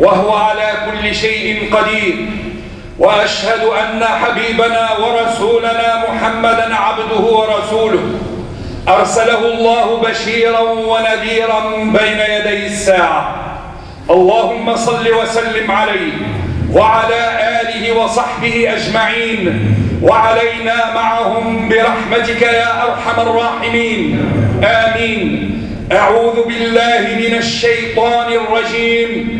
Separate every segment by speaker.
Speaker 1: وهو على كل شيء قدير. وأشهد أن حبيبنا ورسولنا محمدا عبده ورسوله أرسله الله بشيرا ونذيرا بين يدي الساعة. اللهم صل وسلم عليه وعلى آله وصحبه أجمعين. وعلينا معهم برحمتك يا أرحم الراحمين. آمين. أعوذ بالله من الشيطان الرجيم.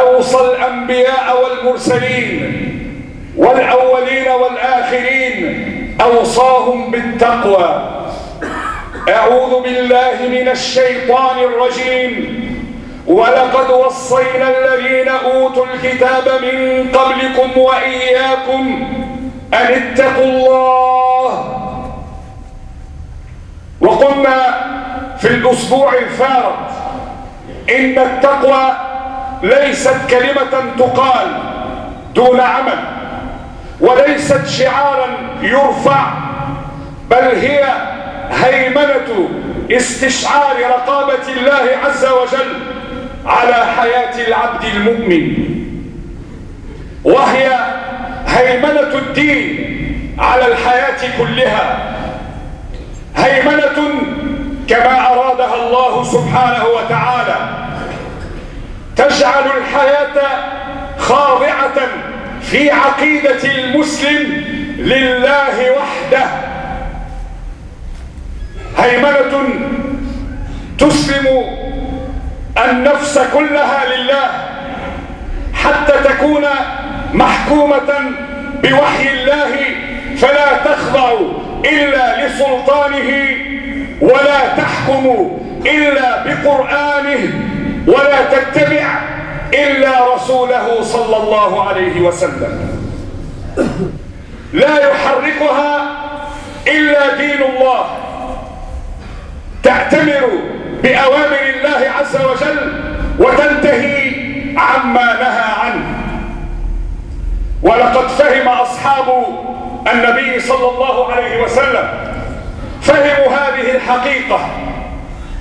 Speaker 1: أوصى الأنبياء والمرسلين والأولين والآخرين أوصاهم بالتقوى. أعوذ بالله من الشيطان الرجيم. ولقد وصينا الذين أوتوا الكتاب من قبلكم وإياكم أن اتقوا الله. وقلنا في الأسبوع الفارط إن التقوى ليست كلمة تقال دون عمل وليست شعارا يرفع بل هي هيمنة استشعار رقابة الله عز وجل على حياة العبد المؤمن. وهي هيمنة الدين على الحياة كلها. هيمنة كما أرادها الله سبحانه وتعالى. تجعل الحياة خاضعة في عقيدة المسلم لله وحده. هيمنة تسلم النفس كلها لله حتى تكون محكومة بوحي الله فلا تخضع إلا لسلطانه ولا تحكم إلا بقرآنه ولا تتبع إلا رسوله صلى الله عليه وسلم. لا يحركها إلا دين الله. تعتمر بأوامر الله عز وجل وتنتهي عما نهى عنه. ولقد فهم أصحاب النبي صلى الله عليه وسلم. فهموا هذه الحقيقة.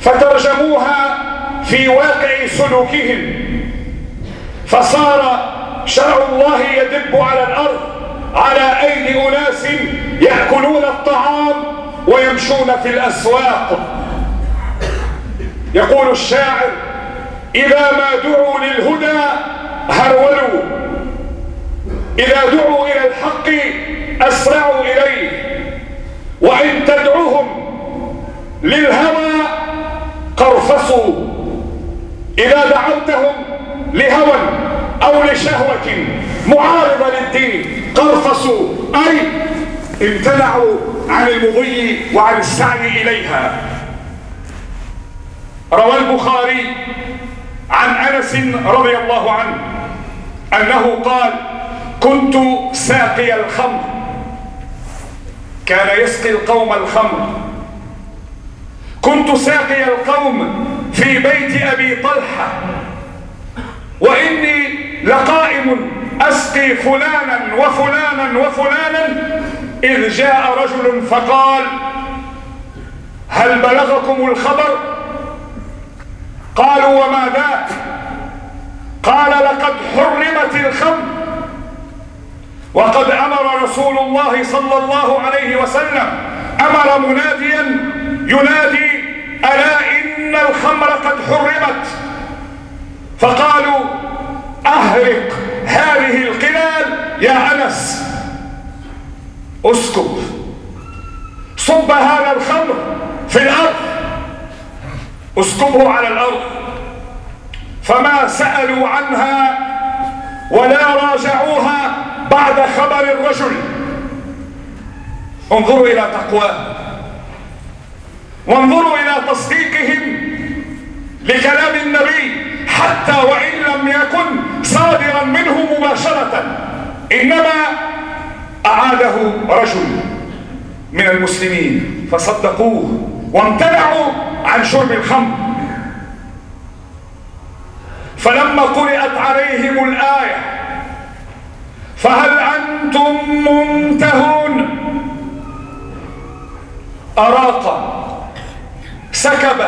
Speaker 1: فترجموها في واقع سلوكهم. فصار شرع الله يدب على الأرض على أيدي أناس يأكلون الطعام ويمشون في الأسواق. يقول الشاعر إذا ما دعوا للهدى هرولوا. إذا دعوا إلى الحق أسرعوا إليه. وإن تدعوهم للهوى قرفصوا. إذا دعوتهم لهوى أو لشهوة معارضة للدين قرفصوا. أي امتنعوا عن المضي وعن السعي إليها. روى البخاري عن أنس رضي الله عنه أنه قال كنت ساقي الخمر كان يسقي القوم الخمر. كنت ساقي القوم في بيت أبي طلحة. وإني لقائم أسقي فلانا وفلانا وفلانا. إذ جاء رجل فقال هل بلغكم الخبر؟ قالوا وما ذاك؟ قال لقد حرمت الخمر. وقد أمر رسول الله صلى الله عليه وسلم. أمر مناديا ينادي الخمر قد حرمت. فقالوا أهرق هذه القلال يا أنس. اسكب. صب هذا الخمر في الأرض. اسكبه على الأرض. فما سألوا عنها ولا راجعوها بعد خبر الرجل. انظروا إلى تقواه. وانظروا إلى تصديقهم. لكلام النبي حتى وإن لم يكن صادرا منه مباشرة. إنما أعاده رجل من المسلمين فصدقوه وامتنعوا عن شرب الخمر. فلما قرأت عليهم الآية فهل أنتم منتهون؟ أراق سكب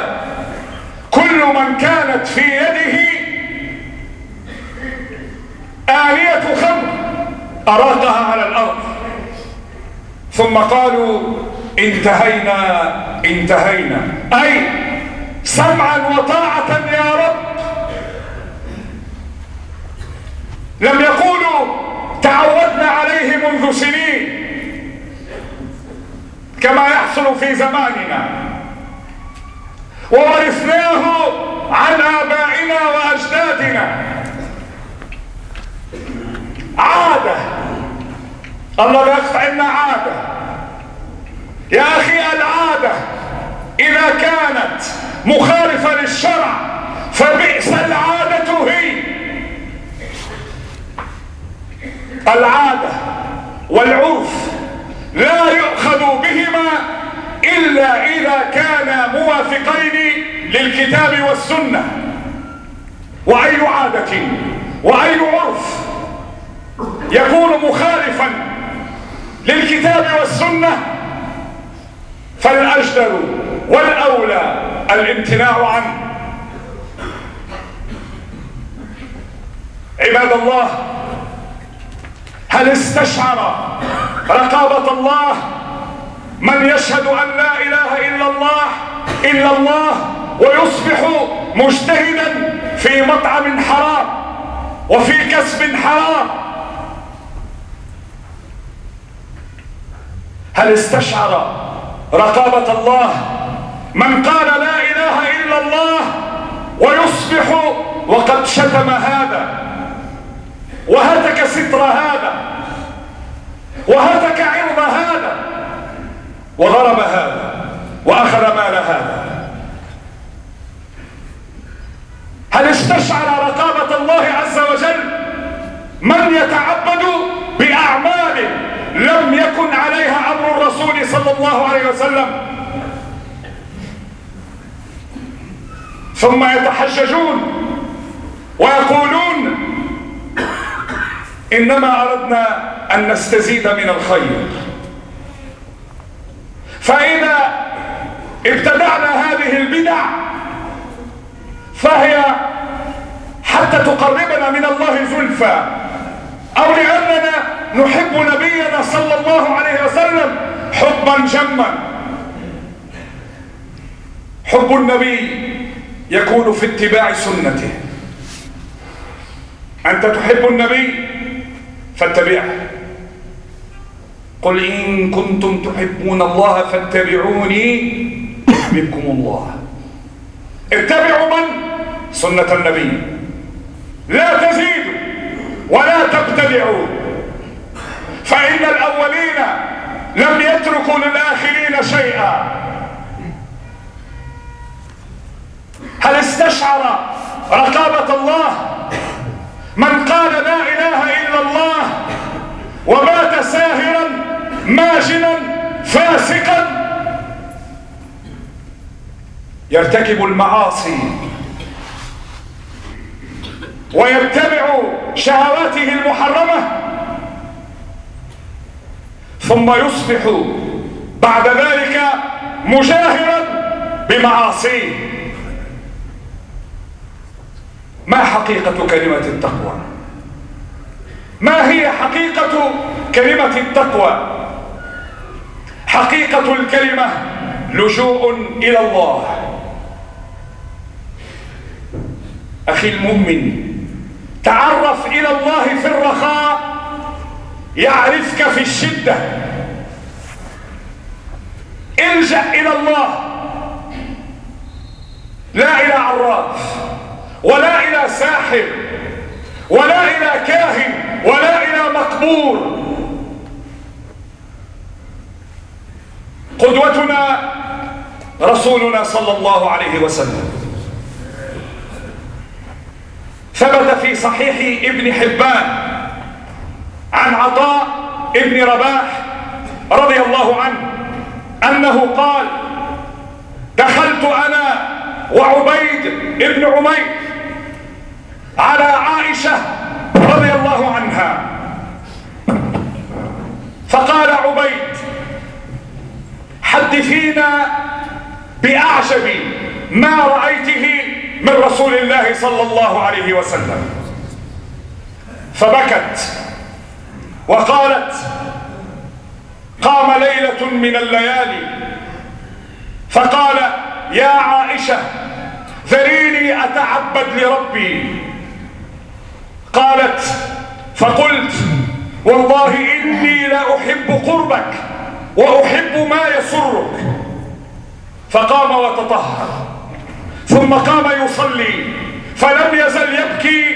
Speaker 1: من كانت في يده آلية خمر أراقها على الأرض. ثم قالوا انتهينا انتهينا. أي سمعا وطاعة يا رب. لم يقولوا تعودنا عليه منذ سنين كما يحصل في زماننا. وورثناه عن آبائنا وأجدادنا. عادة. الله بيقطع عنا عادة. يا أخي العادة إذا كانت مخالفة للشرع فبئس العادة هي. العادة والعرف لا يؤخذ بهما إلا إذا كانا موافقين للكتاب والسنة. وأي عادة وأي عرف يكون مخالفا للكتاب والسنة فالأجدر والأولى الامتناع عنه. عباد الله هل استشعر رقابة الله من يشهد أن لا إله إلا الله إلا الله ويصبح مجتهدا في مطعم حرام وفي كسب حرام. هل استشعر رقابة الله من قال لا إله إلا الله ويصبح وقد شتم هذا وهتك ستر هذا وهتك عرض هذا؟ وضرب هذا وأخذ مال هذا. هل استشعر رقابة الله عز وجل من يتعبد بأعمال لم يكن عليها أمر الرسول صلى الله عليه وسلم؟ ثم يتحججون ويقولون إنما أردنا أن نستزيد من الخير. فإذا ابتدعنا هذه البدع فهي حتى تقربنا من الله زلفى أو لأننا نحب نبينا صلى الله عليه وسلم حبا جما. حب النبي يكون في اتباع سنته. أنت تحب النبي فاتبعه. قل إن كنتم تحبون الله فاتبعوني يحببكم الله. اتبعوا من؟ سنة النبي. لا تزيدوا ولا تبتدعوا. فإن الأولين لم يتركوا للآخرين شيئا. هل استشعر رقابة الله من قال لا إله إلا الله ومات ساهرا ماجنا فاسقا. يرتكب المعاصي ويتبع شهواته المحرمة ثم يصبح بعد ذلك مجاهرا بمعاصيه ما حقيقة كلمة التقوى؟ ما هي حقيقة كلمة التقوى؟ حقيقة الكلمة لجوء إلى الله. أخي المؤمن تعرف إلى الله في الرخاء يعرفك في الشدة. إلجأ إلى الله. لا إلى عراف ولا إلى ساحر ولا إلى كاهن ولا إلى مقبور. قدوتنا رسولنا صلى الله عليه وسلم. ثبت في صحيح ابن حبان عن عطاء ابن رباح رضي الله عنه أنه قال دخلت أنا وعبيد ابن عمير على عائشة رضي الله عنها. فقال عبيد حدثينا بأعجب ما رأيته من رسول الله صلى الله عليه وسلم. فبكت وقالت قام ليلة من الليالي فقال يا عائشة ذريني أتعبد لربي قالت فقلت والله إني لا أحب قربك وأحب ما يسرك. فقام وتطهر. ثم قام يصلي. فلم يزل يبكي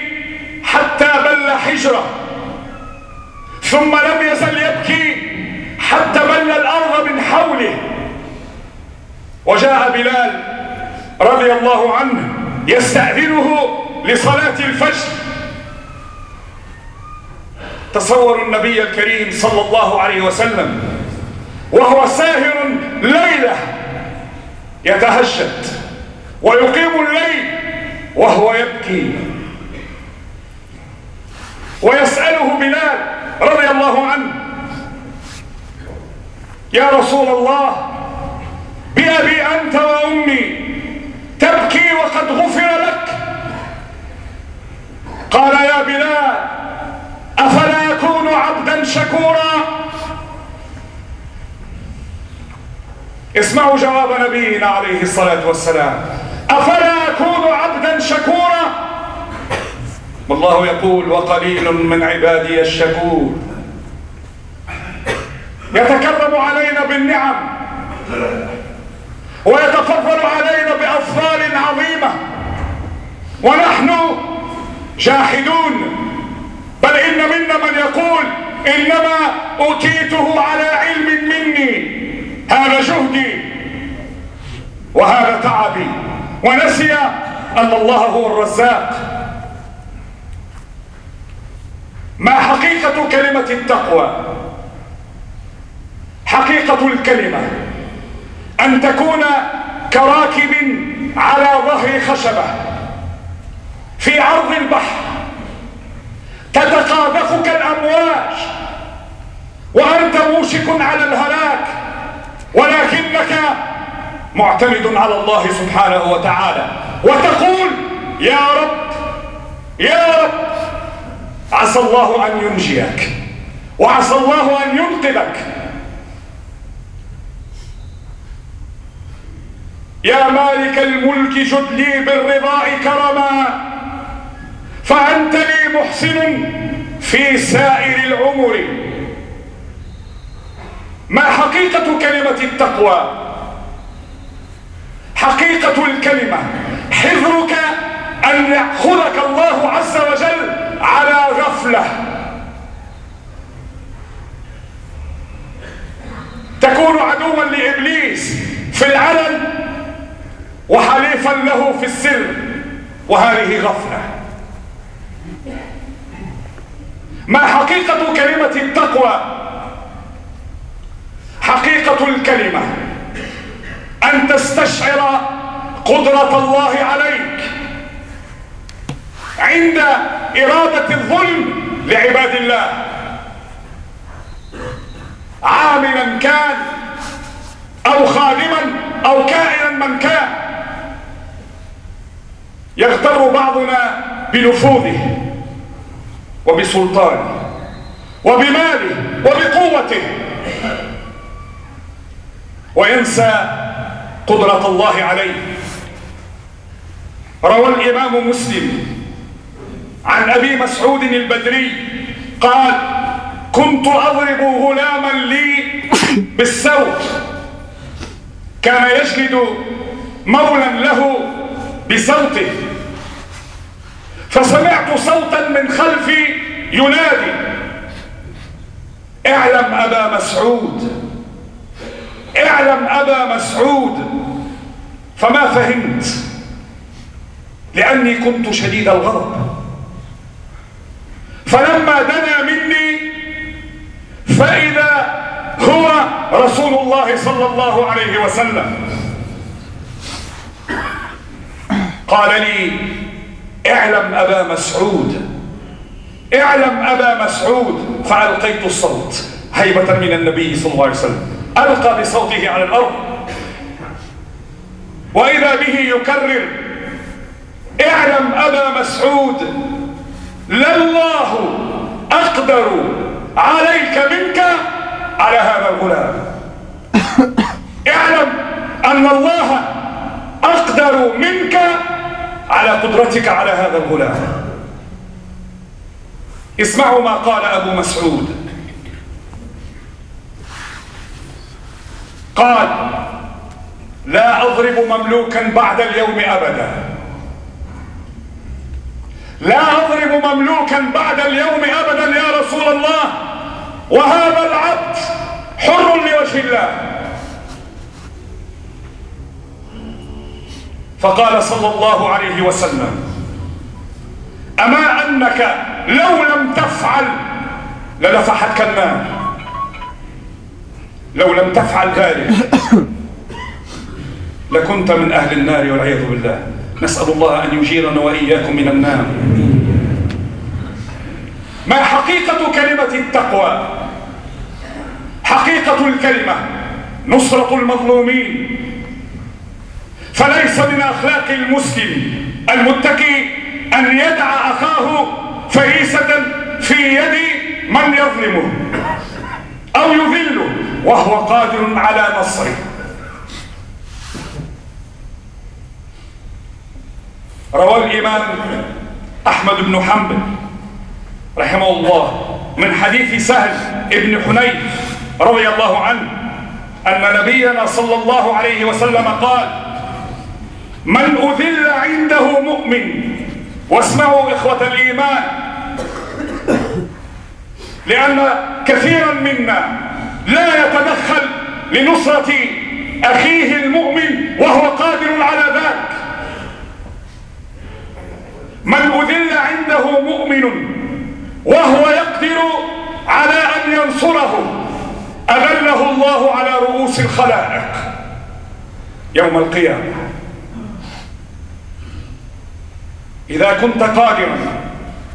Speaker 1: حتى بل حجرة. ثم لم يزل يبكي حتى بل الأرض من حوله. وجاء بلال رضي الله عنه يستأذنه لصلاة الفجر. تصوروا النبي الكريم صلى الله عليه وسلم وهو ساهر ليلة يتهجد ويقيم الليل وهو يبكي. ويسأله بلال رضي الله عنه يا رسول الله بأبي أنت وأمي تبكي وقد غفر لك قال يا بلال أفلا يكون عبدا شكورا اسمعوا جواب نبينا عليه الصلاة والسلام. أفلا يكون عبدا شكورا؟ والله يقول وقليل من عبادي الشكور. يتكرم علينا بالنعم. ويتفضل علينا بأفضال عظيمة. ونحن جاحدون. بل إن منا من يقول إنما أوتيته على علم مني. هذا جهدي وهذا تعبي. ونسي أن الله هو الرزاق. ما حقيقة كلمة التقوى؟ حقيقة الكلمة أن تكون كراكب على ظهر خشبة في عرض البحر. تتقاذفك الأمواج وأنت موشك على الهلاك. ولكنك معتمد على الله سبحانه وتعالى. وتقول يا رب يا رب عسى الله أن ينجيك وعسى الله أن ينقذك. يا مالك الملك جد لي بالرضاء كرما فأنت لي محسن في سائر العمر. ما حقيقة كلمة التقوى؟ حقيقة الكلمة. حذرك أن يأخذك الله عز وجل على غفلة. تكون عدوا لإبليس في العلن وحليفا له في السر وهذه غفلة. ما حقيقة كلمة التقوى؟ حقيقة الكلمة. أن تستشعر قدرة الله عليك عند إرادة الظلم لعباد الله. عاملا كان أو خادما أو كائنا من كان يغتر بعضنا بنفوذه وبسلطانه وبماله وبقوته. وينسى قدرة الله عليه. روى الإمام مسلم عن أبي مسعود البدري قال كنت أضرب غلاما لي بالسوط كان يجلد مولا له بصوته. فسمعت صوتا من خلفي ينادي اعلم أبا مسعود اعلم أبا مسعود فما فهمت لأني كنت شديد الغضب. فلما دنا مني فإذا هو رسول الله صلى الله عليه وسلم. قال لي اعلم أبا مسعود اعلم أبا مسعود. فألقيت الصوت هيبة من النبي صلى الله عليه وسلم. ألقى بصوته على الأرض. وإذا به يكرر اعلم أبا مسعود لله أقدر عليك منك على هذا الغلام. اعلم أن الله أقدر منك على قدرتك على هذا الغلام. اسمعوا ما قال أبو مسعود. قال لا أضرب مملوكا بعد اليوم أبدا. لا أضرب مملوكا بعد اليوم أبدا يا رسول الله. وهذا العبد حر لوجه الله. فقال صلى الله عليه وسلم أما أنك لو لم تفعل للفحتك النار لو لم تفعل ذلك لكنت من أهل النار والعياذ بالله. نسأل الله أن يجيرنا وإياكم من النار. ما حقيقة كلمة التقوى؟ حقيقة الكلمة نصرة المظلومين. فليس من أخلاق المسلم المتقي أن يدع أخاه فريسة في يد من يظلمه أو يذله. وهو قادر على نصره. روى الإمام أحمد بن حنبل رحمه الله من حديث سهل ابن حنيف رضي الله عنه أن نبينا صلى الله عليه وسلم قال من أذل عنده مؤمن واسمعوا إخوة الإيمان لأن كثيرا منا لا يتدخل لنصرة أخيه المؤمن وهو قادر على ذلك من أذل عنده مؤمن وهو يقدر على أن ينصره أذله الله على رؤوس الخلائق يوم القيامة. إذا كنت قادرا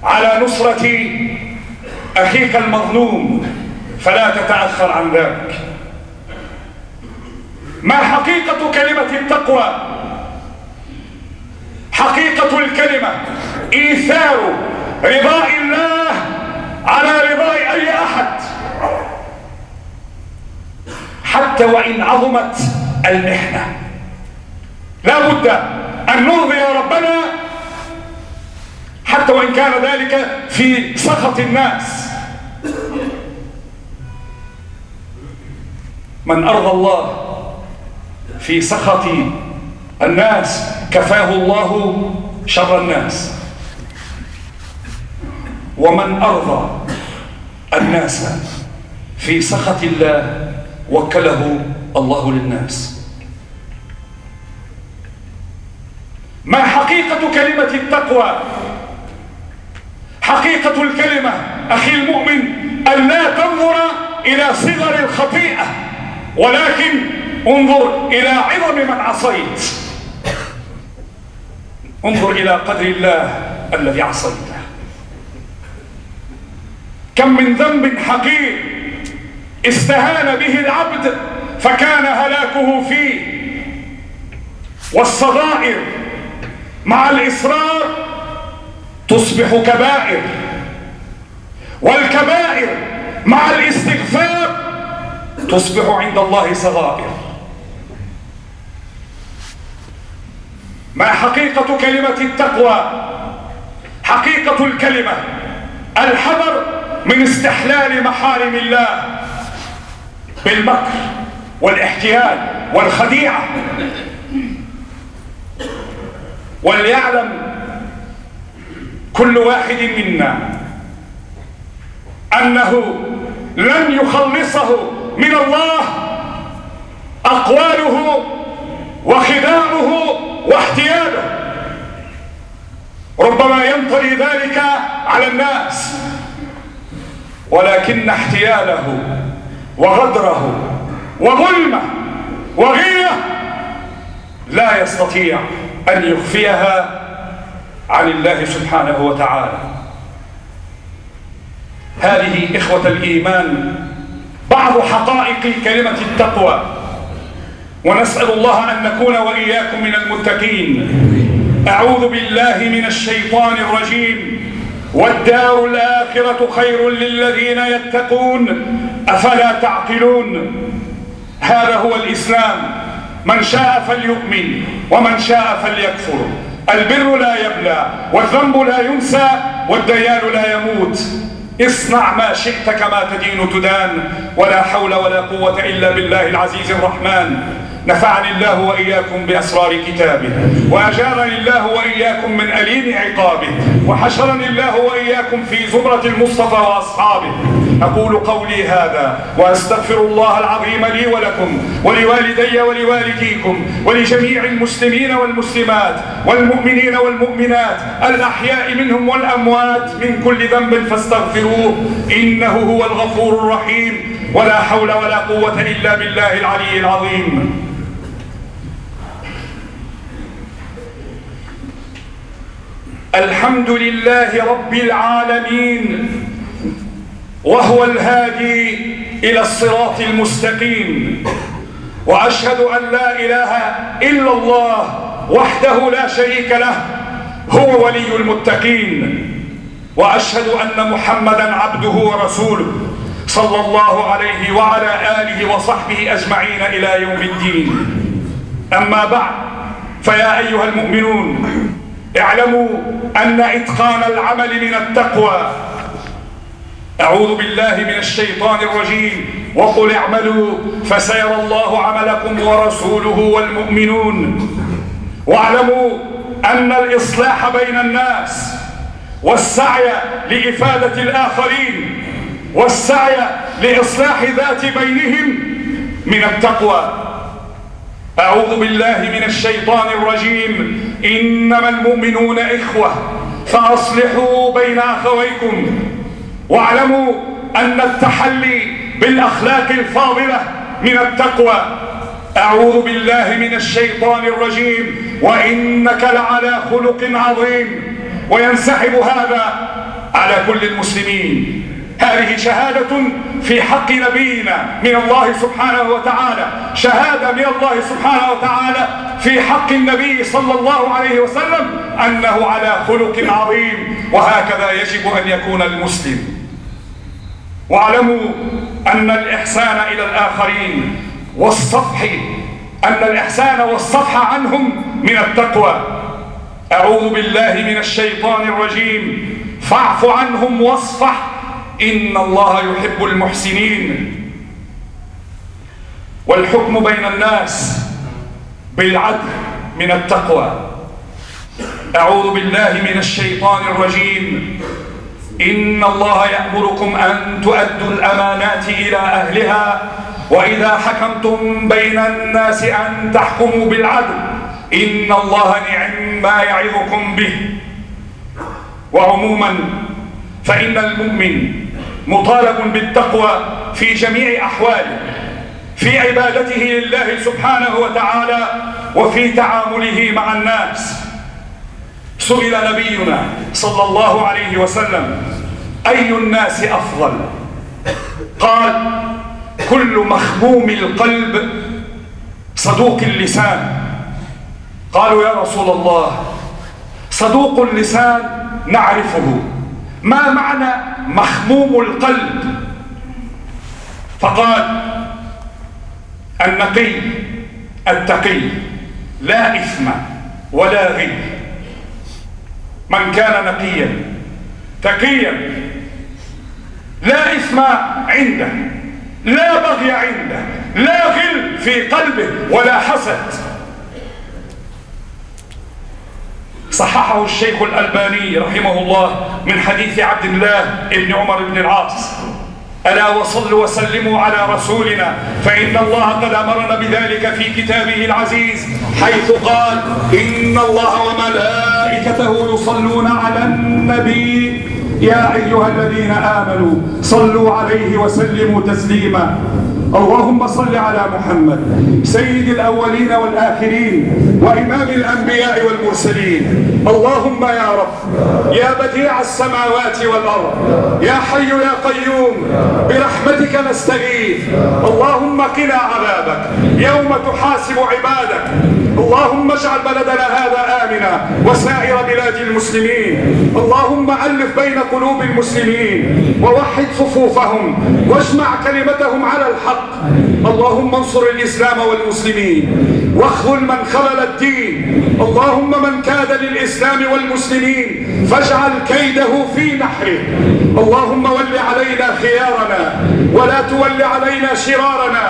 Speaker 1: على نصرة أخيك المظلوم فلا تتأخر عن ذلك. ما حقيقة كلمة التقوى؟ حقيقة الكلمة إيثار رضاء الله على رضاء أي أحد. حتى وإن عظمت المحنة. لا بد أن نرضي ربنا حتى وإن كان ذلك في سخط الناس. من أرضى الله في سخط الناس كفاه الله شر الناس. ومن أرضى الناس في سخط الله وكله الله للناس. ما حقيقة كلمة التقوى؟ حقيقة الكلمة أخي المؤمن أن لا تنظر إلى صغر الخطيئة. ولكن انظر إلى عظم من عصيت. انظر إلى قدر الله الذي عصيته. كم من ذنب حقير استهان به العبد فكان هلاكه فيه. والصغائر مع الإصرار تصبح كبائر. والكبائر مع الاستغفار تصبح عند الله صغائر. ما حقيقة كلمة التقوى؟ حقيقة الكلمة الحذر من استحلال محارم الله. بالمكر والاحتيال والخديعة. وليعلم كل واحد منا أنه لن يخلصه من الله أقواله وخداعه واحتياله ربما ينطري ذلك على الناس ولكن احتياله وغدره وظلمه وغيه لا يستطيع أن يخفيها عن الله سبحانه وتعالى. هذه إخوة الإيمان بعض حقائق كلمة التقوى. ونسأل الله أن نكون وإياكم من المتقين. أعوذ بالله من الشيطان الرجيم. والدار الآخرة خير للذين يتقون. أفلا تعقلون؟ هذا هو الإسلام. من شاء فليؤمن ومن شاء فليكفر. البر لا يبلى والذنب لا ينسى والديان لا يموت. اصنع ما شئت كما تدين تدان ولا حول ولا قوة إلا بالله العزيز الرحمن. نفعني الله وإياكم بأسرار كتابه وأجارني الله وإياكم من أليم عقابه وحشرني الله وإياكم في زمرة المصطفى وأصحابه. أقول قولي هذا وأستغفر الله العظيم لي ولكم ولوالدي ولوالديكم ولجميع المسلمين والمسلمات والمؤمنين والمؤمنات الأحياء منهم والأموات من كل ذنب فاستغفروه إنه هو الغفور الرحيم ولا حول ولا قوة إلا بالله العلي العظيم. الحمد لله رب العالمين وهو الهادي إلى الصراط المستقيم. وأشهد أن لا إله إلا الله وحده لا شريك له هو ولي المتقين. وأشهد أن محمدا عبده ورسوله صلى الله عليه وعلى آله وصحبه أجمعين إلى يوم الدين. أما بعد فيا أيها المؤمنون اعلموا أن إتقان العمل من التقوى أعوذ بالله من الشيطان الرجيم. وقل اعملوا فسيرى الله عملكم ورسوله والمؤمنون. واعلموا أن الإصلاح بين الناس والسعي لإفادة الآخرين والسعي لإصلاح ذات بينهم من التقوى. أعوذ بالله من الشيطان الرجيم. إنما المؤمنون إخوة فأصلحوا بين أخويكم. واعلموا أن التحلي بالأخلاق الفاضلة من التقوى. أعوذ بالله من الشيطان الرجيم. وإنك لعلى خلق عظيم. وينسحب هذا على كل المسلمين. هذه شهادة في حق نبينا من الله سبحانه وتعالى. شهادة من الله سبحانه وتعالى في حق النبي صلى الله عليه وسلم أنه على خلق عظيم. وهكذا يجب أن يكون المسلم. واعلموا أن الإحسان إلى الآخرين والصفح أن الإحسان والصفح عنهم من التقوى. أعوذ بالله من الشيطان الرجيم. فاعف عنهم واصفح. إن الله يحب المحسنين. والحكم بين الناس بالعدل من التقوى. أعوذ بالله من الشيطان الرجيم. إن الله يأمركم أن تؤدوا الأمانات إلى أهلها وإذا حكمتم بين الناس أن تحكموا بالعدل إن الله نعم ما يعظكم به. وعموما فإن المؤمن مطالب بالتقوى في جميع أحواله في عبادته لله سبحانه وتعالى وفي تعامله مع الناس. سئل نبينا صلى الله عليه وسلم أي الناس أفضل؟ قال كل مخموم القلب صدوق اللسان. قالوا يا رسول الله صدوق اللسان نعرفه ما معنى مخموم القلب؟ فقال النقي التقي لا إثم ولا غي من كان نقيا تقيا. لا إثم عنده لا بغي عنده لا غل في قلبه ولا حسد. صححه الشيخ الألباني رحمه الله من حديث عبد الله بن عمر بن العاص. ألا وصلوا وسلموا على رسولنا. فإن الله قد أمرنا بذلك في كتابه العزيز حيث قال إن الله وملائكته يصلون على النبي. يا أيها الذين آمنوا صلوا عليه وسلموا تسليما. اللهم صل على محمد سيد الأولين والآخرين وإمام الأنبياء والمرسلين. اللهم يا رب يا بديع السماوات والأرض يا حي يا قيوم برحمتك نستغيث. اللهم قنا عذابك يوم تحاسب عبادك. اللهم اجعل بلدنا هذا آمنا وسائر بلاد المسلمين. اللهم ألف بين قلوب المسلمين ووحد صفوفهم واجمع كلمتهم على الحق. اللهم انصر الإسلام والمسلمين واخذل من خلل الدين اللهم من كاد للإسلام والمسلمين فاجعل كيده في نحره. اللهم ول علينا خيارنا ولا تول علينا شرارنا.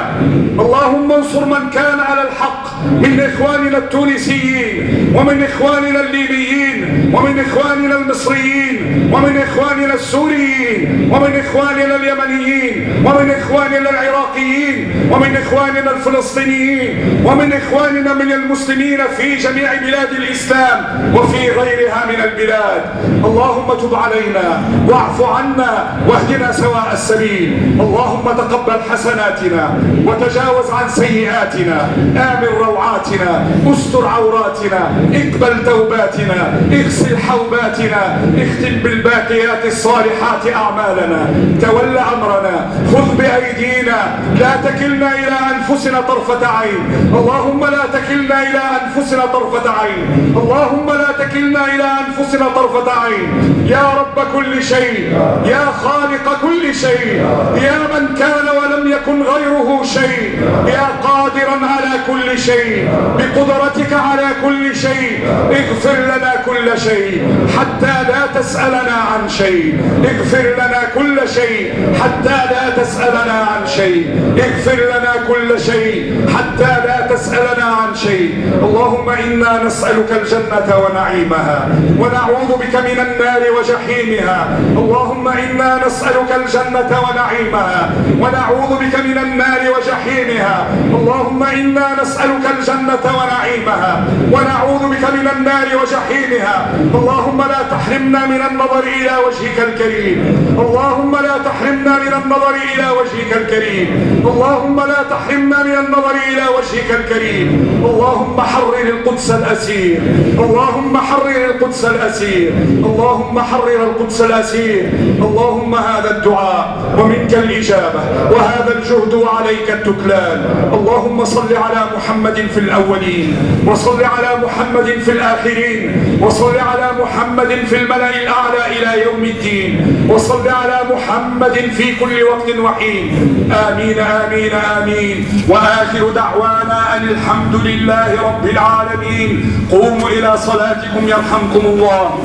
Speaker 1: اللهم انصر من كان على الحق من إخواننا التونسيين ومن إخواننا الليبيين ومن إخواننا المصريين ومن إخواننا السوريين ومن إخواننا اليمنيين ومن إخواننا العراقيين ومن إخواننا الفلسطينيين ومن إخواننا من المسلمين في جميع بلاد الإسلام وفي غيرها من البلاد. اللهم تب علينا واعف عنا واهدنا سواء السبيل. اللهم تقبل حسناتنا وتجاوز عن سيئاتنا. آمن روعاتنا. استر عوراتنا. اقبل توباتنا. اغسل حوباتنا. اختم بالباقيات الصالحات أعمالنا. تول أمرنا. خذ بأيدينا. لا تكلنا إلى أنفسنا طرفة عين. اللهم لا تكلنا إلى أنفسنا طرفة عين. اللهم لا تكلنا إلى أنفسنا طرفة عين. يا رب كل شيء يا خالق كل شيء يا من كان ولم يكن غيره شيء يا قادرا على كل شيء بقدرتك على كل شيء اغفر لنا كل شيء حتى لا تسألنا عن شيء اغفر لنا كل شيء حتى لا تسألنا عن شيء اغفر لنا كل شيء حتى لا تسألنا عن شيء. اللهم إنا نسألك الجنة ونعيمها ونعوذ بك من النار وجحيمها. اللهم إنا نسألك الجنة ونعيمها ونعوذ بك من النار وجحيمها. اللهم إنا نسألك الجنة ونعيمها ونعوذ بك من النار وجحيمها. اللهم لا تحرمنا من النظر إلى وجهك الكريم. اللهم لا تحرمنا من النظر إلى وجهك الكريم. اللهم لا تحرمنا من النظر إلى وجهك الكريم اللهم حرر القدس الأسير. اللهم حرر القدس الأسير. اللهم حرر القدس الأسير. اللهم هذا الدعاء ومنك الإجابة وهذا الجهد وعليك التكلان اللهم صل على محمد في الأولين وصل على محمد في الآخرين وصل على محمد في الملأ الأعلى إلى يوم الدين وصل على محمد في كل وقت وحين. آمين آمين آمين. وآخر دعوانا أن الحمد لله رب العالمين. قوموا إلى صلاتكم يرحمكم الله.